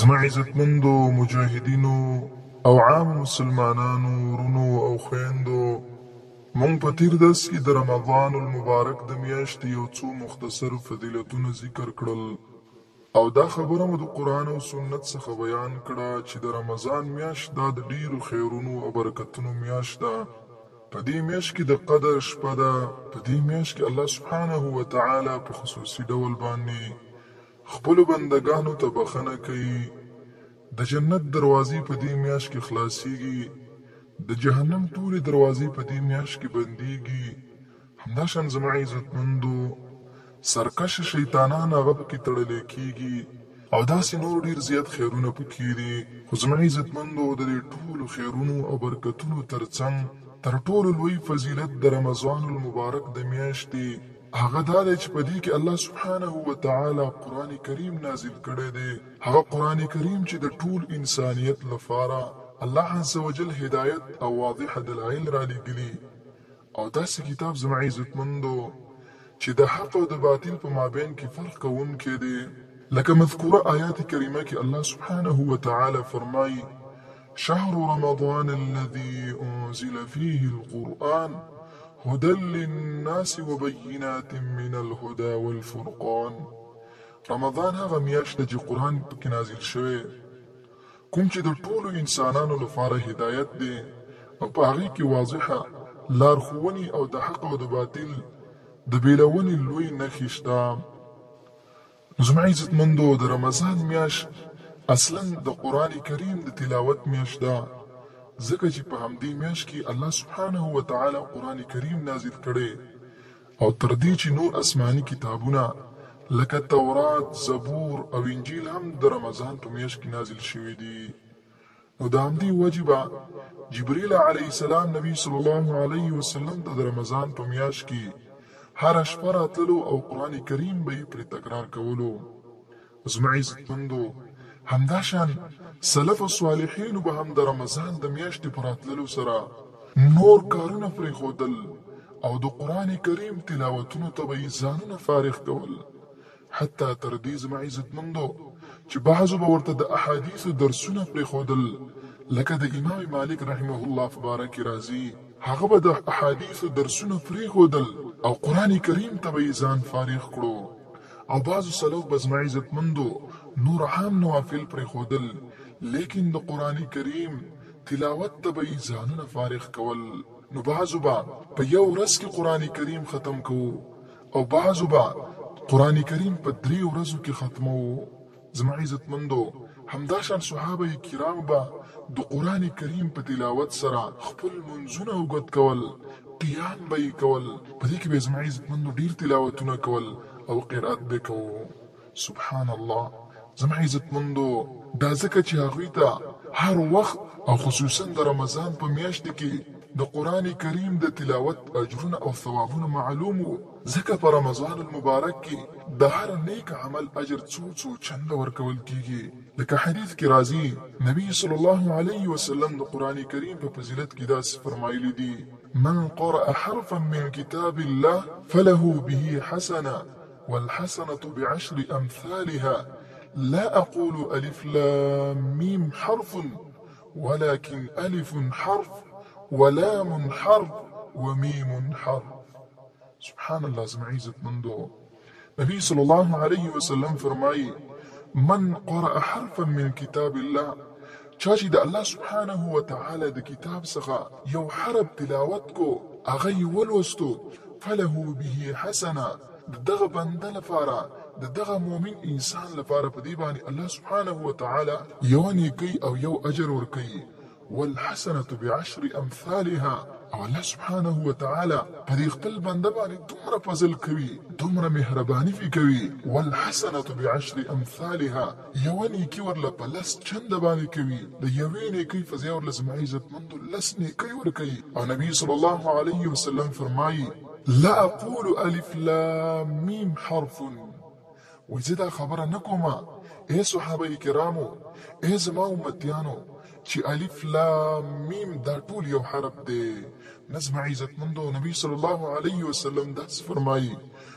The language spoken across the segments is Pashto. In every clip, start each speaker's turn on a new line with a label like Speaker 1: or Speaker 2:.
Speaker 1: زما عزتمندو مجاهدینو او عامو مسلمانانو ورونو او خویندو مونږ په تیر درس کی د رمضان المبارک د میاشتی یو څو مختصر فضیلتونه ذکر کړل او دا خبره مو د قرآن او سنت څخه بیان کړه چی د رمضان میاشت دا د ډیرو خیرونو او برکتونو میاشت ده په دی میاشت کی د قدر شپه ده په دی میاشت کی الله سبحانه وتعالی په خصوصی ډول باندی خپلو بندګانو ته بخښنه کوي، د جنت دروازې په دې میاشت کې خلاصیږي، د جهنم ټولې دروازې په دې میاشت کې بندیږي، همداشان زما عزتمندو سرکشه شیطانان هغه پکې تړلی کیږي او داسې نور ډیر زیات خیرونه پکې دي، خو زما عزتمندو د دې ټولو خیرونو او برکتونو ترڅنګ تر ټولو لوی فضیلت د رمضان المبارک د میاشتې. هغه دا دی چې په دې کې الله سبحانه وتعالی قرآن کریم نازل کړی دی، هغه قرآن کریم چې د ټول انسانیت لپاره الله عزوجل هدایت او واضح دلایل رالیږلي او داسې کتاب زما عزتمندو چې د حق او د باطل په مابین کې فرق کوونکی دی، لکه مذکوره آیات کریمه کې الله سبحانه وتعالی فرمایي، شهر رمضان الذي انزل فيه القرآن هدى للناس وبينات من الهدى والفرقان رمضان هغه میاشت ده چې قرآن پکې نازل شوی کوم چې د ټولو انسانانو لپاره هدایت دی او په هغې کې واضحه لارښوونې او د حق او د باطل د بیلونې لوی نښې شته زما عزتمندو د رمضان میاشت اصلاً د قرآن کریم د تلاوت میاشت ده ځکه چې په همدې میاشت کې الله سبحانه وتعالی قرآن کریم نازل کړی او تر دې چې نور اسماني کتابونه لکه تورات، زبور او انجیل هم د رمضان په میاشت کې نازل شوي دي. نو د همدې وجې به جبريل عليه السلام نبي صلی الله عليه وسلم ته د رمضان په مياشت کې هره شپه راتللو او قرآن کريم به يې پرې تکرار کولو. زما عزتمندو! همداشان سلف صالحينو به هم د رمضان د مياشتې په راتللو سره نور کارونه پرېښودل او د قرآن کريم تلاوتونو ته به يې ځانونه فارغ کول. حتی تر دې زما عزتمندو چې بعضو به ورته د احادیثو درسونه پرېښودل لکه د امام مالک رحمه الله په باره کې راځي هغه به د احادیثو درسونه پرېښودل او قرآن کریم ته به یې ځان فارغ کړو او بعضو سلف به زما عزتمندو نور عام نوافل پرېښودل لیکن د قرآن کریم تلاوت ته به یې ځانونه فارغ کول نو بعضو به په یو ورځ کې قرآن کریم ختم کوو او بعضو به قرآن کریم په درې ورځو کې ختموو، زما عزتمندو همداشان صحابه کرام به د قرآن کریم په تلاوت سره خپل لمونځونه اوږد کول، قیام به یې کول، په دې کې به یې زما عزتمندو ډېر تلاوتونه کول او قرأت به کوو. سبحان الله زما عزتمندو دا ځکه چې هغوی ته هر وخت او خصوصا د رمضان په میاشت کې د قران کریم د تلاوت اجرونه او ثوابونه معلوم وو ځکه په رمضان المبارک کې د هر نیک عمل اجر څو څو چنده ورکول کیږي لکه حدیث کې راځي نبی صلی الله علیه وسلم د قران کریم په فضیلت کې داسې فرمایلی دي من قرأ حرفا من کتاب الله فله به حسنه والحسنه بعشر امثالها لا اقول الف لام میم حرف ولكن الف حرف ولا منحرف وميم حرف سبحان الله زما عزت مندو نبی صلی الله علیه وسلم فرمایي من قرأ حرفا من كتاب الله چا چې د الله سبحانه وتعالی د کتاب څخه یو حرف تلاوت کو، هغه یې ولوستو، فله به حسنه، د دغه بنده لپاره، د دغه مؤمن انسان لپاره په دې باندې الله سبحانه وتعالی یوه نیکۍ او یو اجر ورکوي، والحسنة بعشر امثالها، او الله سبحانه وتعالی په دې خپل بنده باندې دومره فضل کوي، دومره مهرباني پرې کوي، والحسنة بعشر امثالها. يوه نيکي ورله په لس چنده باندې کوي د يوې نيکۍ په ځای ورله زما عزت مند لس نيکۍ ورکوي او نبي صلی الله عليه وسلم فرمايي لا اقول الف لام ميم حرف وای زه دا خبره نه کوم اے صحابه کرامو اے زما امتيانو چې الف لام ميم دا ټول یو حرف دی نظم عزت مندو نبی صلی الله علیه وسلم داس فرمایي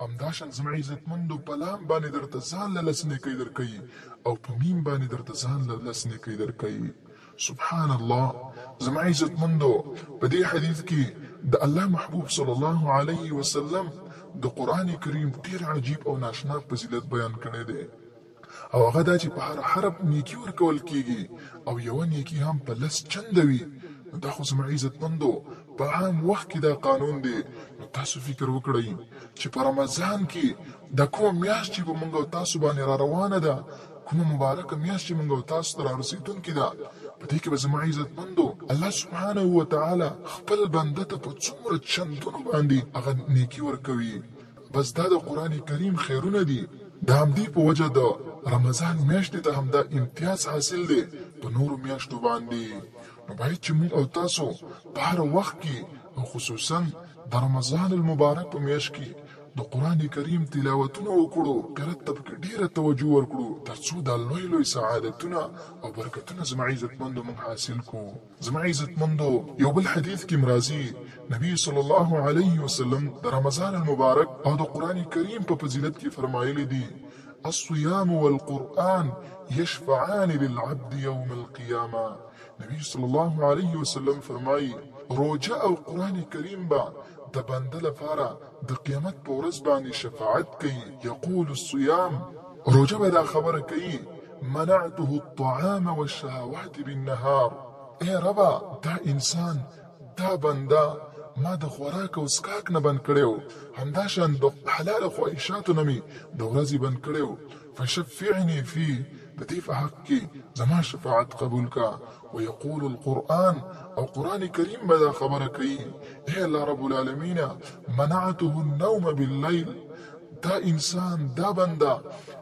Speaker 1: همداشان زما عزتمندو په لام باندې درته ځان له لس نېکۍ درکوي او په ميم باندې درته ځان له لس نېکۍ درکوي سبحان الله زما عزتمندو په دې حديث کې د الله محبوب صلی الله عليه وسلم د قرآن کريم ډېر عجيب او ناشنا فضيلت بيان کړی دی او هغه دا چې په هر حرف نېکي ورکول کېږي او یوه نېکي هم په لس چنده وي، نو دا خو زما عزتمندو په عام وخت کې دا قانون دی، نو تاسو فکر وکړئ چې په رمضان کې دا کومه میاشت چې په موږ او تاسو باندې را روانه ده، کومه مبارکه میاشت چې موږ او تاسو ته را رسېدونکې ده، په دې کې به زما عزتمندو الله سبحانه وتعالی خپل بنده ته په څومره چندونو باندې هغه نېکي ورکوي. بس دا د قرآن کریم خیرونه دي د همدې په وجه د رمضان میاشتې ته همدا امتیاز حاصل دی په نورو میاشتو باندې نو باید چې موږ او تاسو په هر وخت کې او خصوصا د رمضان المبارک په میاشت کې د قرآن کریم تلاوتونه وکړو قرت ته پکې ډیره توجه ورکړو ترڅو دا لوی لوی سعادتونه او برکتونه زما عزتمندو موږ حاصل کو زما عزتمندو یو بل حدیث کې هم راځي نبي صلی الله علیه وسلم د رمضان المبارک او د قرآن کریم په فضیلت کې فرمایلي دي، الصیام والقرآن یشفعان للعبد یوم القیامة، نبي صلی الله علیه وسلم فرمایي، روژه او قرآن کریم به د بنده لپاره د قیامت په ورځ باندې شفاعت کوي، یقول الصیام، روژه به دا خبره کوي، منعته الطعام والشهوات بالنهار اې ربه دا انسان دا بنده ما د خوراک او څکاک نه بند کړی و همداشان د حلالو خواهشاتو نه مې د ورځې بند کړی و فشفعنی فيه د دې په حق کې زما شفاعت قبول کا ويقول القرآن او قرآن کریم به دا خبره کوي اې الله رب العالمین منعته النوم باللیل دا انسان دا بنده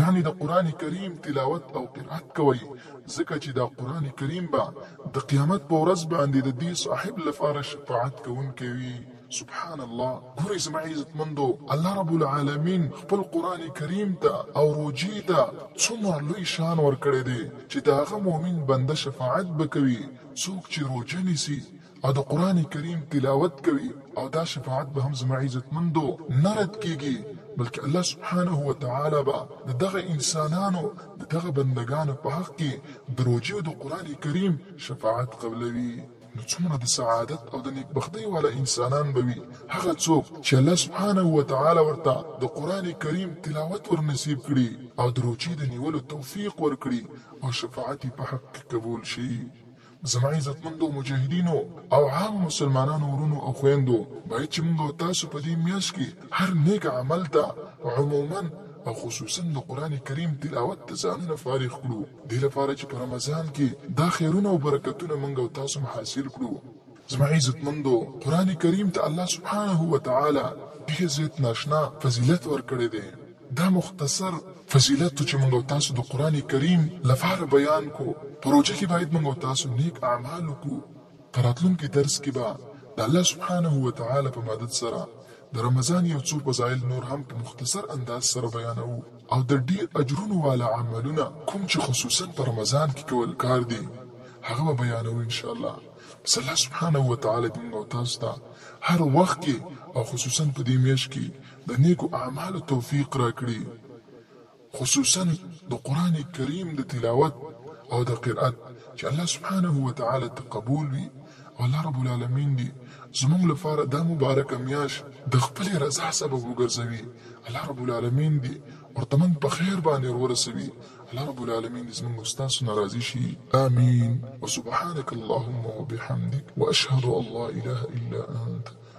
Speaker 1: یعنې د قرآن کریم تلاوت او قرائت کوئ، ځکه چې دا قرآن کریم به د قیامت په ورځ باندې د دې صاحب لپاره شفاعت کوونکی وي. سبحان الله! ګورئ زما عزتمندو! الله رب العالمین خپل قرآن کریم ته او روژې ته څومره لوی شان ورکړی دی چې د هغه مؤمن بنده شفاعت به کوي څوک چې روژه نیسي او د قرآن کریم تلاوت کوي او دا شفاعت به هم زما عزتمندو نه رد کیږي بلکې الله سبحانه وتعالی به د دغه انسانانو د دغه بندګانو په حق کې د روژې او د قرآن کریم شفاعت قبلوي. نو څومره د سعادت او د نیکبختۍ والا انسانان به وي هغه څوک چې الله سبحانه وتعالی ورته د قرآن کریم تلاوت ور نصیب کړي او د روژې د نیولو توفیق ورکړي او شفاعت یې په حق کې قبول شي. زما عزتمندو مجاهدینو او عامو مسلمانانو ورونو او خویندو! باید چې موږ او تاسو په دې میاشت کې هر نیک عمل ته عموماً او خصوصاً د قرآن کریم تلاوت ته ځانونه فارغ کړو، دې لپاره چې په رمضان کې دا خیرونه او برکتونه موږ او تاسو هم حاصل کړو. زما عزتمندو! قرآن کریم ته الله سبحانه وتعالی ډېر زیات ناشنا فضیلت ورکړی دی. دا مختصر فضیلت چې موږ او تاسو د قرآن کریم لپاره بیان کړو، په روژه کې باید موږ او تاسو نیک اعمال وکړو، په راتلونکي درس کې به د الله سبحانه وتعالی په مدد سره د رمضان یو څو فضایل نور هم په مختصر انداز سره بیانوو او د ډیر اجرونو والا عملونه کوم چې خصوصاً په رمضان کې کول پکار دي هغه به بیانوو ان شاءالله بس الله سبحانه وتعالی دې موږ او تاسو ته هر وخت کې او خصوصاً په دې میاشت کې د نیکو اعمالو توفیق راکړي خصوصا د قران کریم د تلاوت او د قرأت چې الله سبحانه وتعالی ته قبول وي او الله رب العالمین دي زموږ لپاره دا مبارکه میاشت د خپلې رضا سبب وګرځوي الله رب العالمین دي ورته موږ په خیر باندې ورورسوي الله رب العالمین دي زموږ استاسو ناراضي شي امين وسبحانك اللهم وبحمدك واشهد الله اله الا انت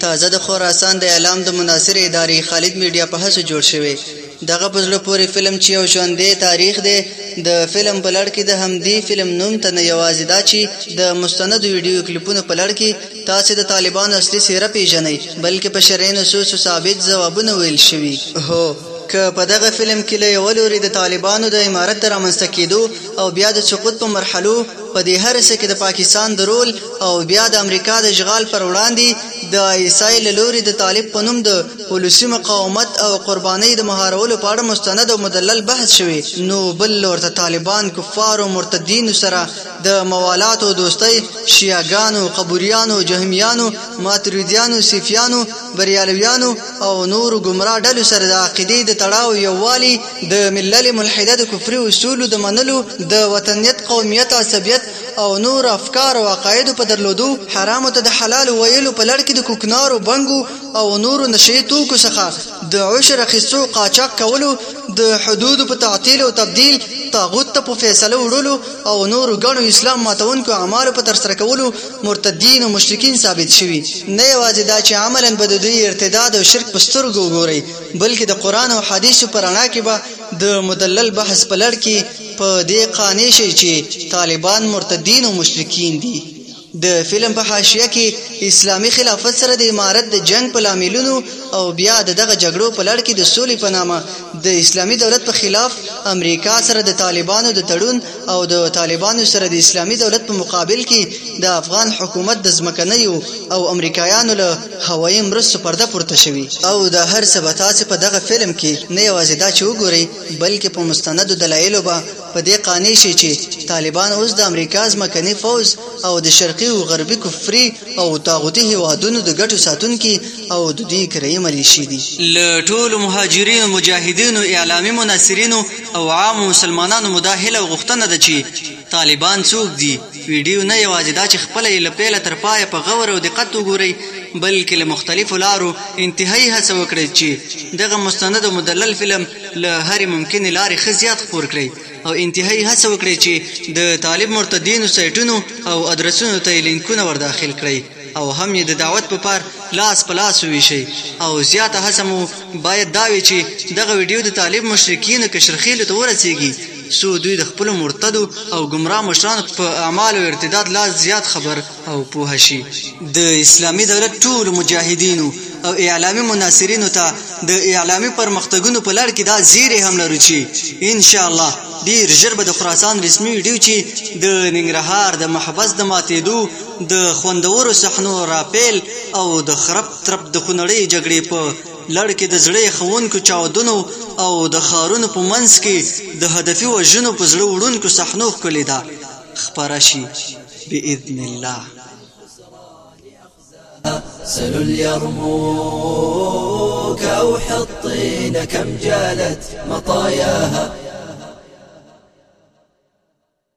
Speaker 2: تازه د خراسان د اعلام د مناصرې ادارې خالد میډیا په هڅو جوړ شوی دغه په زړه پورې فلم چې یو ژوندی تاریخ دی د فلم په لړ کې د همدې فلم نوم ته نه یوازې دا چې د مستندو ویډیو کلیپونو په لړ کې تاسې د طالبانو اصلي څېره پیژنئ بلکې په شرعي نصوصو ثابت ځوابونه ویل شوي هو که په دغه فلم کې له یوه لوري د طالبانو د امارت د رامنځته کېدو او بیا د سقوط په مرحلو په دې هر څه کې د پاکستان د رول او بیا د امریکا د اشغال پر وړاندې د آی اس آی له لوري د طالب په نوم د ولسي مقاومت او قربانۍ د مهارولو په اړه مستند او مدلل بحث شوی نو بل لور ته طالبان کفارو مرتدینو سره د موالات او دوستۍ شیعګانو قبوریانو جهمیانو ماتریدیانو صفیانو بریالویانو او نورو ګمراه ډلو سره د عقیدې د تړاو یووالي د ملل ملحده د کفري اصولو د منلو د وطنیت قومیت عصبیت او نور افکار او عقایدو په درلودو حرامو ته د حلال ویلو په لړ کې د کوکنارو بنګو او نورو نشي توکو څخه د عشر اخیستو قاچاق کولو د حدودو په تعطیل او تبدیل طاغوت ته په فیصله وړلو او نورو ګڼو اسلام ماتونکو اعمالو په ترسره کولو مرتدین او مشرکین ثابت شوي نه یوازې دا چې عملا به د دوی ارتداد او شرک په سترګو وګورئ بلکې د قرآن او حدیثو په رڼا کې به د مدلل بحث په لړ کې په دې قانع شئ چې طالبان مرتدین او مشرکین دي. د فلم په حاشیه کې اسلامي خلافت سره د امارت د جنګ په لاملونو او بیا د دغه جګړو په لړ کې د سولې په نامه د اسلامي دولت په خلاف امریکا سره د طالبانو د تړون او د طالبانو سره د اسلامي دولت په مقابل کې د افغان حکومت د ځمکنیو او امریکایانو له هوایي مرستو پرده پورته شوي او دا هر څه به تاسې په دغه فلم کې نه یوازې دا چې وګورئ بلکې په مستندو دلایلو به په دې قانع شئ چې طالبان اوس د امریکا ځمکني فوځ او د شرقي او غربي کفري او طاغوتي هېوادونو د ګټو ساتونکي او د دوی کرایي ملیشې دي. له ټولو مهاجرینو، مجاهدینو، اعلامي مناصرینو او عامو مسلمانانو مو دا هیله او غوښتنه ده چې طالبان څوک دي؟ ویډیو نه یوازې دا چې خپله یې له پیله تر پایه په غور او دقت وګورئ، بلکې له مختلفو لارو انتهايي هڅه وکړئ چې دغه مستند او مدلل فلم له هرې ممکنې لارې ښه زیات خپور کړئ او انتهايي هڅه وکړئ چې د طالب مرتدینو سایټونو او ادرسونو ته یې لینکونه ورداخل کړئ. او هم یې د دعوت په پار لاس په لاس وویشئ او زیاته هڅه مو باید دا وي چې دغه ویډیو د طالب مشرکینو کشرخېلو ته ورسېږي څو دوی د خپلو مرتدو او ګمراه مشرانو په اعمالو او ارتداد لا زیات خبر او پوه شي د اسلامي دولت ټولو مجاهدینو او اعلامي مناصرینو ته د اعلامي پرمختګونو په لړ کې دا زیری هم لرو چې ان شاء الله ډیر ژر به د خراسان رسمي ویډیو چې د ننګرهار د محبس د ماتېدو د خوندورو صحنو راپیل او د خرپ ترپ د خونړۍ جګړې په لړ کې د زړه یخوونکو چاودنو او د ښارونو په منځ کې د هدفي وژنو په زړه وړونکو صحنو ښکلې ده خپره شي باذن الله
Speaker 3: سل اليرموك أو حطين كم جالت مطاياها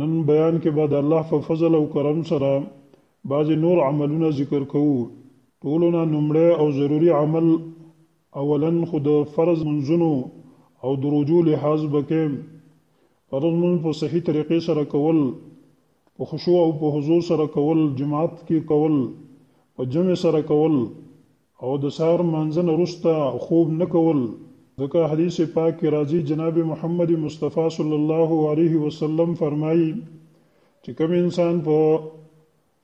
Speaker 4: نن بیان کې به د الله په فضل او کرم سره بعضې نور عملونه ذکر کوو. ټولو نه نومړی او ضروري عمل اولاً خو د فرض منځونو او د روژو لحاظ به کې فرض منځ په صحیح طریقې سره کول، په خشوع او په حضوع سره کول، جماعت کې کول، په جمع سره کول، او د سهار لمانځه نه وروسته خوب نه کول، ځکه حدیث پاک کې راځي جناب محمد مصطفی صلی الله علیه وسلم فرمایي چې کوم انسان په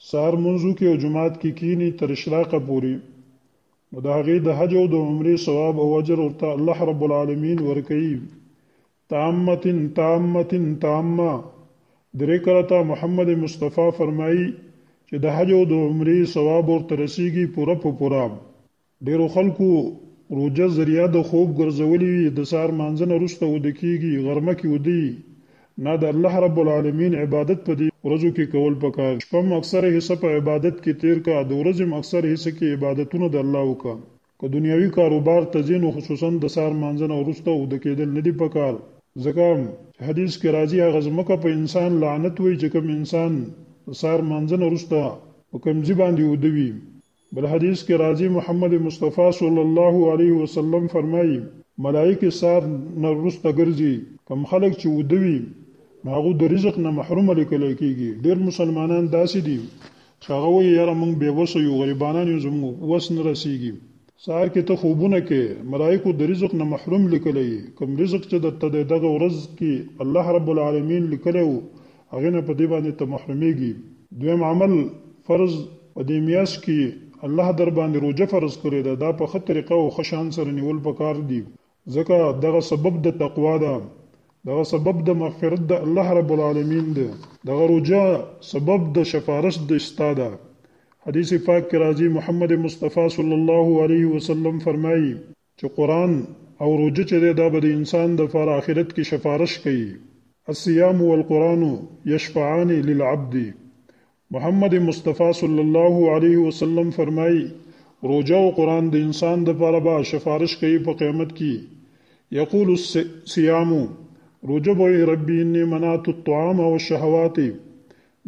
Speaker 4: سهار لمونځ وکړي او جماعت کې کیني تر اشراقه پورې نو د هغې د حج او د عمرې ثواب او اجر ورته الله رب العالمین ورکوي تامة تامة تامة درې کرته محمد مصطفی فرمايي چې د حج او د عمرې ثواب ورته رسېږي پوره په پوره. ډېرو خلکو روژه ذريعه د خوب ګرځولې وي، د سهار لمانځه نه وروسته وده کېږي، غرمه کې وده يي نه د الله رب العالمين عبادت په دې ورځو کې کول پکار دي، شپه هم اکثره حصه په عبادت کې تېر کړه، د ورځې هم اکثر حصه کې عبادتونه د الله وکړه. که دنیوي کاروبار ته ځې نو خصوصاً د سهار لمانځه نه وروسته اوده کېدل نه دي په کار، ځکه چې حدیث کې راځي، هغه ځمکه په انسان لعنت وایي چې کوم انسان د سهار لمانځه نه وروسته په کوم ځي باندې اوده وي. بل حدیث کې راځي، محمد مصطفی صلی الله علیه وسلم فرمایي، ملائکې سهار نه وروسته ګرځي، کوم خلک چې اوده وي نو هغوی د رزق نه محروم لیکل کېږي، ډېر مسلمانان داسې دي چې هغه وایي یاره موږ بې وسه یو غریبانان یو زموږ وس نه رسیږي سهار کې ته خوبونه کې ملائکو د رزق نه محروم لیکلی یې کوم رزق چې درته دی دغه ورځ کې الله رب العالمین لیکلی و هغې نه په دې باندې ته محرومیږي دویم عمل فرض په دې میاشت کې الله در باندې روژه فرض کړې ده دا په ښه طریقه او ښه شان سره نیول پکار دي ځکه دغه سبب د تقوا ده دغه سبب د مغفرت د الله رب العالمین ده دغه روجا سبب د شفارش د استا ده حدیث پاک کې راځي محمد مصطفی صلی الله علیه وسلم فرمایي چې قران او روجه چې ده دا به د انسان د فار آخرت کې شفارش کوي الصيام والقران يشفعان للعبد محمد مصطفی صلی الله علیه وسلم فرمائی، روژه او قرآن د انسان د پاره به شفارش کوي په قیامت کی، یقول الصیام، روژه به وایي ربی انی منعت الطعام والشهوات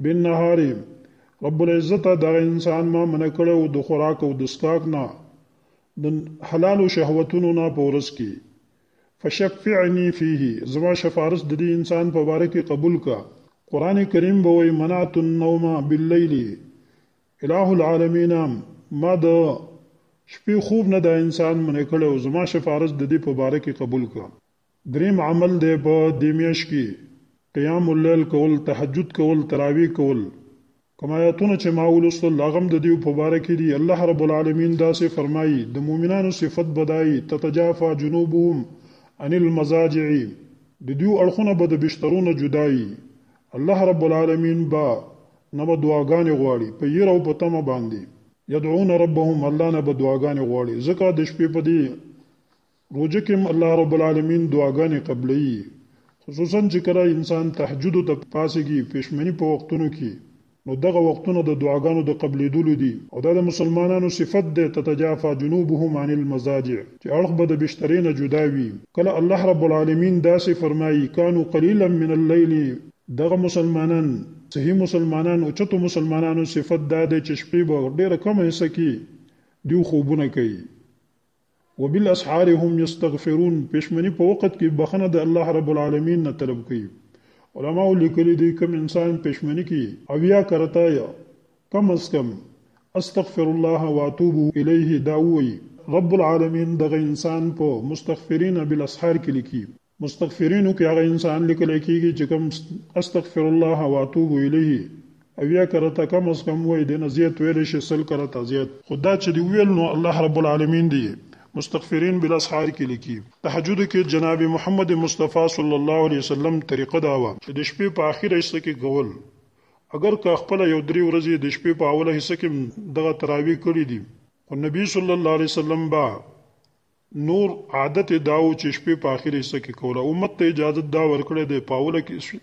Speaker 4: بالنهار، رب العزته دغه انسان ما منع کړی وو د خوراک او د څښاک نه، د حلالو شهوتونو نه په ورځ کی. فشفعنی فیه، زما شفارس ددې انسان په باره کې قبول که، قرآن کریم به وایي، منعت النوم باللیل اله العالمین، ما د شپې خوب نه دا انسان منع کړی او زما شفارس ددې په باره کې قبول که. دریم عمل دی په دې میاشت کې قیام اللیل کول، تهجد کول، تراویح کول، کوم آیاتونه چې ما ولوستل هغه هم د دیو په باره کې دي، الله رب العالمین داسې فرمایي، د مؤمنانو صفت به دا یي، تتجافا جنوبهم عن المضاجع، د دیو اړخونه به د بسترو نه جدا یي، الله رب العالمین به نه به دعاګانې غواړي، په یره او په تمه باندې، یدعون ربهم الله نه به دعاګانې غواړي، ځکه د شپې په دې روژه کې هم الله رب العالمین دعاګانې قبلوي خصوصا چې کله انسان تهجد ته پاسېږي پښمني په وختونو کې نو دغه وختونه د دعاګانو د قبلېدلو دي او دا د مسلمانانو صفت دی تتجافا جنوبهم عن المضاجع چې اړخ به د بشترې نه جدا وي کله الله رب العالمین داسې فرمایي کانو قلیلا من اللیل دغه مسلمانان صحیح مسلمانان او چتو مسلمانانو صفت دا دی چې شپې به ډېره کمه حصه کې دیو خوبونه کوي وبالاسحار هم یستغفرون، پیشمنی په وقت کی بخنه د الله رب العالمین نه طلب کوی، علماو لیکلی دی کوم انسان پیشمنی کی اویا کرته یا کم از کم استغفر الله واتوب الیه دا ووایی رب العالمین دغه انسان په مستغفرین بالاسحار کی لیکی، مستغفرینو کې هغه انسان لیکل کېږي چې کوم استغفر الله واتوب الیه اویا کرته کم از کم وای د نزیت ویل شي سل کرته زیات خدا چې دی ویل نو الله رب العالمین دی مستغفرین بلا اسحار کې لیکي تهجد کې جناب محمد مصطفی صلی الله علیه وسلم طریقه دا و چې د شپې په اخیره حصہ کې کول اگر که خپل یو درې ورځې د شپې په اوله حصہ کې دغه تراوی کړی دي او نبی صلی الله علیه وسلم با نور عادت یې دا و چې شپې په اخر حصه کې کوله. امت ته یې اجازت دا ورکړی دی، په اوله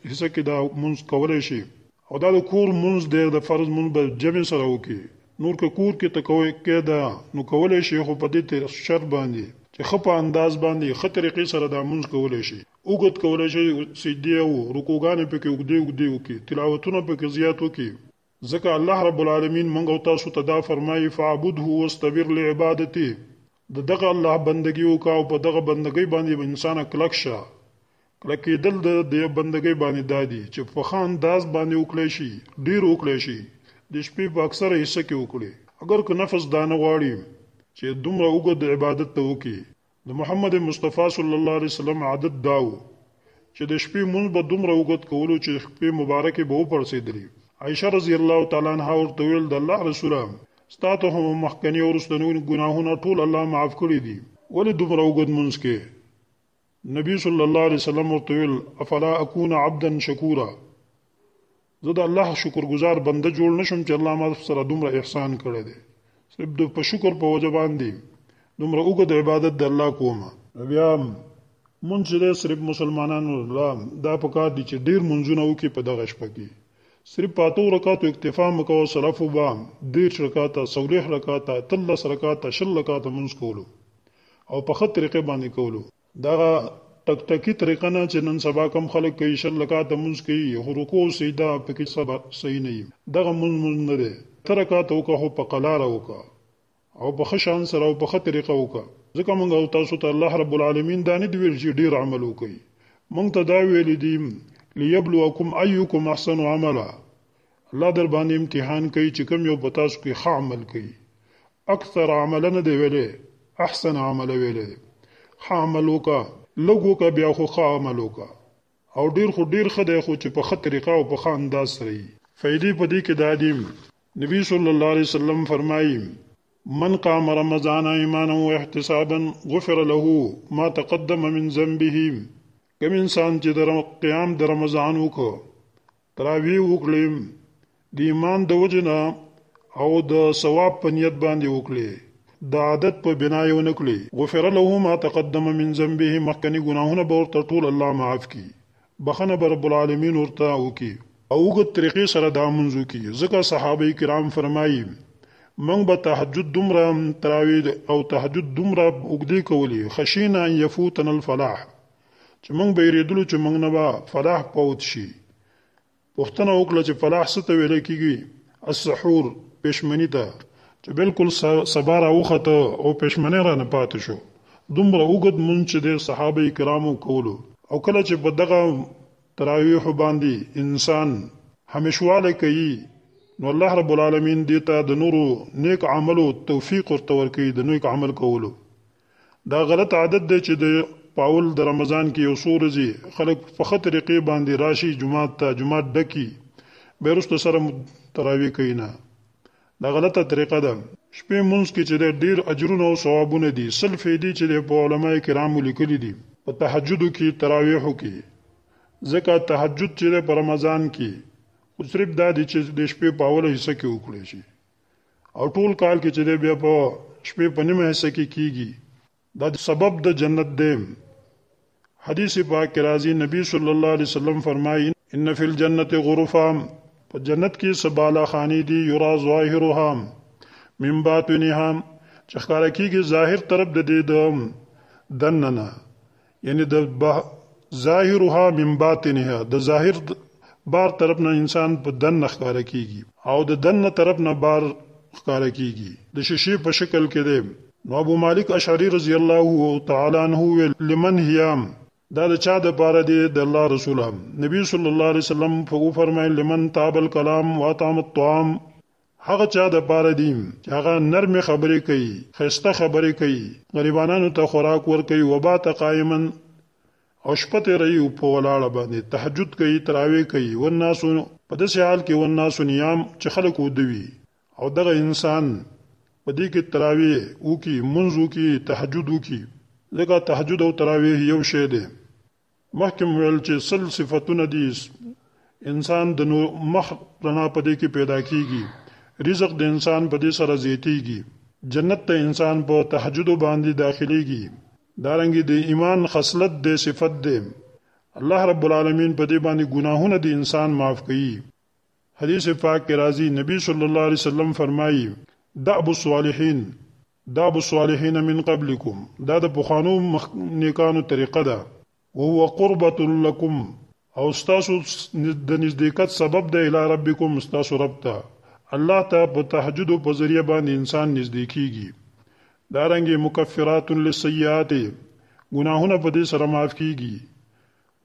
Speaker 4: حصه کې دا مونځ کولی شې. او دا د کور مونځ دی، د فرض مونځ به جمع سره وکړې. نور که کور کې ته کوې قیده، نو کولی شې، خو په دې شرط باندې چې ښه په انداز باندې، ښه طریقې سره دا مونځ کولی شې. اوږد کولی شې، سجدې او رکوعګانې پکې اوږدې اوږدې وکړې، تلاوتونه پکې زیات وکړې. ځکه الله رب العالمین موږ او تاسو ته دا فرمایي فعبده واستبر لعبادته د دغه الله بندګي وکا او په دغه بندګۍ باندې انسان کلک شه کلکېدل د د بندګۍ باندې دادي چې په خان داز باندې وکړی شي ډیر وکړی شي د شپې په اکثره حصہ کې وکړي اگر که نفس دانه غواړي چې دومره وګد عبادت ته وکړي د محمد مصطفی صلی الله علیه وسلم عادت داو چې د شپې مونږ به دومره وګت کولو چې خپې مبارکې به وپړسېدلې عائشه رضی الله تعالی عنها ورته ویل د الله رسوله ستا ته هم مخکنی او رستنی ګناهونه ټول الله معاف کړی دي ولې دومره وګت مونږ کې نبی صلی الله علیه وسلم ورته ویل افلا اكون عبدا شکورا زه د الله شکرګزار بنده جوړ نشم چې الله ما سره دومره احسان کړی دی صرف د په شکر په وجه باندې دومره اوږد عبادت د الله کوم بیا مونږ چې صرف مسلمانانو لا دا په کار دي چې ډیر منځونه وکي په دغه شپه کې صرف پاتو رکعاتو اکتفا مکو سلف و با دیر رکعات صالح رکعات تلس رکعات شل رکعات مونږ کولو او په خط طریقې باندې کولو دغه ټک ټکی طریقه نه چې نن سبا کم خلک کوي شل رکعاته مونځ کوي خو رکوع او سجده پکې سبا صحیح نه وي دغه مونځ مونځ نه دی اته رکعاته وکړه خو په قلاره وکړه او په ښه شان سره او په ښه طریقه وکړه ځکه مونږ او تاسو ته الله رب العالمین دا نه دي ویل چې ډیر عمل وکړئ مونږ ته دا ویلي دي لیبلوکم ایکم احسن عملا الله در باندې امتحان کوي چې کوم یو په تاسو کې ښه عمل کوي اکثر عمل نه دی ویلې احسن عمل ویلې دی ښه عمل وکا لږ وکا بیا خو ښه عمل وکا او ډیر خو ډیر ښه دی خو چې په ښه طریقه او په ښه انداز سره یي فائدې په دې کې دا دي نبی صلی الله علیه وسلم فرمایي من قام رمضان ایمانا و احتسابا غفر له ما تقدم من ذنبه کوم انسان چې د قیام د رمضان وکړو تراوی وکړي د ایمان د وجنه او د ثواب په نیت باندې وکړي د عادت په بنا یو نکړي غفر له ما تقدم من ذنبه مخکنی ګناهونه به ورته ټول الله معاف کی بخنه به رب العالمین ورته وکي او وګت طریقې سره دا منځو کی ځکه صحابه کرام فرمایي منګ به تهجد دومره تراوی او تهجد دومره وګدې کولې خشینا یفوتن الفلاح چې موږ به یریدلو چې موږ نه به فلاح پوت شي پوښتنه وکړه چې فلاح څه ته ویل کیږي السحور پښمنی ته چې بالکل سبا راوخته او پښمنه را نه پاتې شو دومره وګد مونږ چې د صحابه کرامو کولو او کله چې په دغه تراویح باندې انسان همیشواله کوي نو الله رب العالمین دې ته د نورو نیک عملو توفیق ورته ورکوي د نیک عمل کولو دا غلط عادت دی چې د پاول د رمضان کې یو څو ورځې خلک په ښه طریقې باندې راشي جماعت ته جماعت ډکی بیا وروسته سره تراوی کوي نه دا غلطه طریقه ده شپې مونږ کې چې د ډیر اجرونه او ثوابونه دي سل فیدی چې د په علما کرامو لیکلي دي په تهجد کې تراویح کې ځکه تهجد چې په رمضان کې خو صرف دا دي چې د شپې په اوله حصہ کې وکړي شي او ټول کال کې چې دی بیا په شپې په نیمه حصه کې کیږي دا سبب د جنت دی حدیث پاک کې راځي نبی صلی الله علیه وسلم فرمایي ان فی الجنت غرفه په جنت کې سباله خانی دی یرا ظاهرها من باطنها چې ښکارا کیږي ظاهر طرف د دې د دننه یعنی د ظاهرها من باطنها د ظاهر بار طرف نه انسان په دن ښکار کیږي او د دن طرف نه بار ښکار کیږي د شیشې په شکل کې دی نو ابو مالک اشعری رضی الله تعالی عنہ ویل لمن هیام دا د چا د پاره دی د الله رسول نبی صلی الله علیه وسلم په فرمایل لمن تاب الکلام واطعم الطعام هغه چا د پاره دي چې هغه نرمې خبرې کوي، ښایسته خبرې کوي، غریبانانو ته خوراک ورکوي، وبات قائما او شپه تېروي او په ولاړه باندې تهجد کوي، تراویح کوي، والناس په داسې حال کې والناس نیام چې خلک اوده وي او دغه انسان په دې کې تراویح وکړي، لمونځ وکړي، تهجد وکړي، ځکه تهجد او تراویح یو شی دی. مخکې مو ویل چې سل صفتونه دي انسان د نو مخ رڼا په دې کې پیدا کیږي رزق د انسان په دې سره زیاتیږي جنت ته انسان په تهجد باندې داخليږي دارنګ د ایمان خصلت د صفت دی الله رب العالمین په دې باندې ګناهونه د انسان معاف کوي حدیث پاک کې راځي نبی صلی الله علیه وسلم فرمایي دعب الصالحین داب الصالحین من قبلکم دا د پخوانو نیکانو طریقه ده. وهو قربة لکم او ستاسو د نزدېکت سبب ده الی ربکم ستاسو رب ته، الله ته په تهجدو په ذریعه باندې انسان نزدې کېږي. دارنګه مکفرات للسیئات ګناهونه په دې سره معاف کېږي.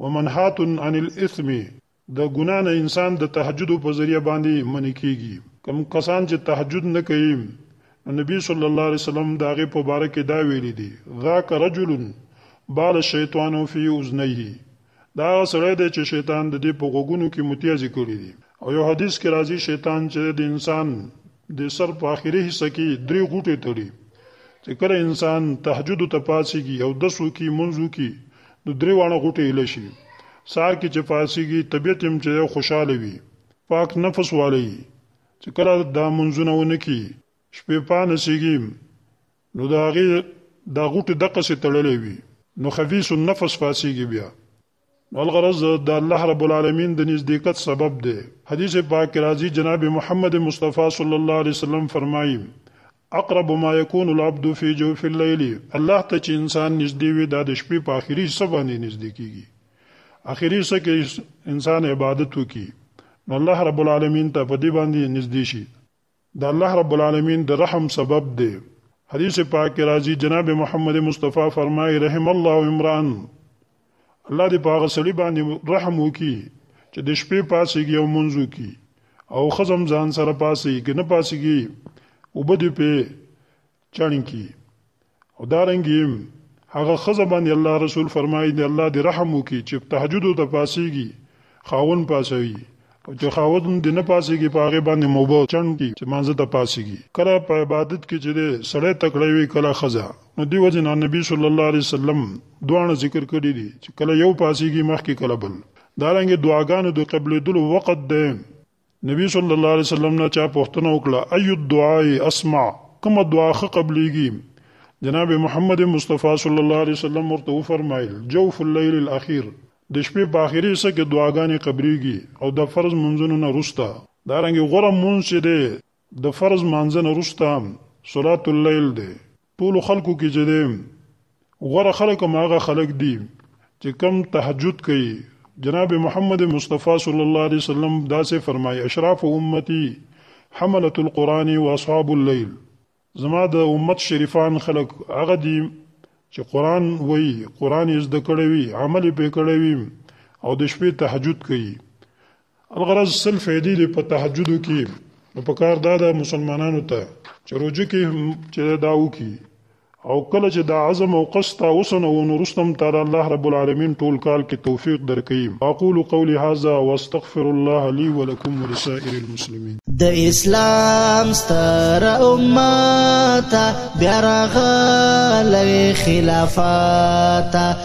Speaker 4: ومنهاة عن الاثم. د ګناه نه انسان د تهجد په ذریعه باندې منع کیږي. کوم کسان چې تهجد نه کوي نو نبی صلی الله علیه وسلم د هغه په باره کې دا ویلي دي، ذاک رجل بال الشیطان فی اذنیه، دا هغه سړی دی چې شیطان د دې په غوږونو کې متیازې کړي دي او یو حدیث کې راځي شیطان چې دی د انسان د سر په اخري حصه کې درې غوټې تړي چې کله انسان تهجد ته پاسيږي او دسو کې منځو کې نو درې واړه غوټې اله شي سار کې چې پاسيږي طبيعت هم چې خوشاله وي پاک نفس والي چې کله دا منځونه ونکي شپې پانه سيږي نو دا غي دا غوټې دقه سي تړلې وي نو خبيث النفس فاسيږي بیا الغرض د الله رب العالمین د نزدېکت سبب دی. حدیث پاک کې راځي جناب محمد مصطفی صلی الله علیه وسلم فرمایي، اقرب ما یکون العبد فی جوف اللیل، الله ته چې انسان نزدې وي دا د شپې په اخري حصه باندې نزدې کېږي. اخري حصه کې انسان عبادت وکړي نو الله رب العالمین ته په دې باندې نزدې شي. د الله رب العالمين د رحم سبب دی. حديث پاک کې راځي جناب محمد مصطفی فرمايي رحم الله امراً الله دې په هغه سړي باندې رحم وکړي چې د شپې پاسېږي او منځ وکړي او ښځه هم ځان سره پاسېږي که نه پاسېږي اوبه دې پې چڼ کی او دارنګي هغه خزه باندې الله رسول فرمایي دی الله دې رحم وکي چې تهجد ته پاسيږي خاون پاسوي او چې خاون دې نه پاسيږي په هغه باندې موبو چڼ کی چې مانزه ته پاسيږي کله په عبادت کې چې سړی تکړه وي کله خزه نو دی وجنه نبی صلی الله علیه وسلم دوه ذکر کړی دي چې کله یو پاسيږي مخکې کله بل دارنګ دعاګانو د قبلې دلو وخت دی نبی صلی الله علیه وسلم نه چا پوښتنه وکړه ای الدعاء اسمع کوم دعا خه قبليږي جناب محمد مصطفی صلی الله علیه وسلم ورته فرمایل جوف الليل الاخير د شپې په اخیری سه کې دعاګانې قبليږي او د فرض منځونو نه رستا دارنګ غره مونږ چې دی د فرض مانځه نه وروسته صلات اللیل دی ټولو خلکو کې چې دی غوره خلک هم هغه خلک دي چې کم تهجد کوي جناب محمد مصطفی صلی الله علیه وسلم داسې فرمایي اشراف امتی حملت القرآن و اصحاب اللیل زما د امت شریفان خلک هغه دي چې قرآن وایي قرآن یې زده کړی وي عمل یې پې کړی وي او د شپې تهجد کوي الغرض سل فائدې دي په تهجد کې نو په کار دا د مسلمانانو ته چې روزه کې چې دا وکي او کله چې دا عزم او قصد اوسنه و نو رستم تعالی الله رب العالمین ټول کال کې توفیق درکړي اقول قولی هذا واستغفر الله لي ولكم ولسائر المسلمين
Speaker 5: د اسلام ستر امت بیا راغلی خلافت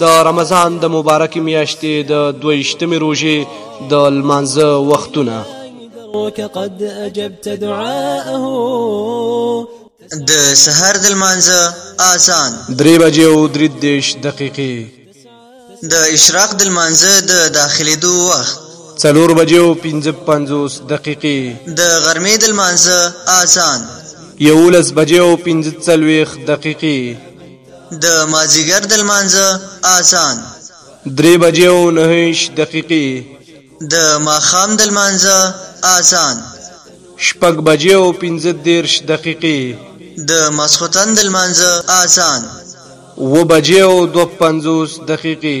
Speaker 5: د
Speaker 6: رمضان د مبارک میاشتې د دویشتمې روژې د لمانځه وختونه
Speaker 3: قد اجبت دعاءه
Speaker 2: د سحر د لمانځه اذان
Speaker 6: درې بجې او درې دیش دقیقې
Speaker 2: د اشراق د لمانځه د داخلېدو وخت
Speaker 6: څلور بجې او پنځه پنځوس دقیقې
Speaker 2: د غرمې د لمانځه اذان
Speaker 6: یولس بجې او پنځه څلوېښت دقیقې
Speaker 2: د مازيګر د لمانځه آذان.
Speaker 7: درې بجې او نهویشت دقیقې.
Speaker 2: د ماښام د لمانځه آذان.
Speaker 7: شپږ بجې او پنځه دېرش دقیقې.
Speaker 2: د ماسخوتن د لمانځه آذان.
Speaker 7: اووه بجې او دوه پنځوس دقیقې.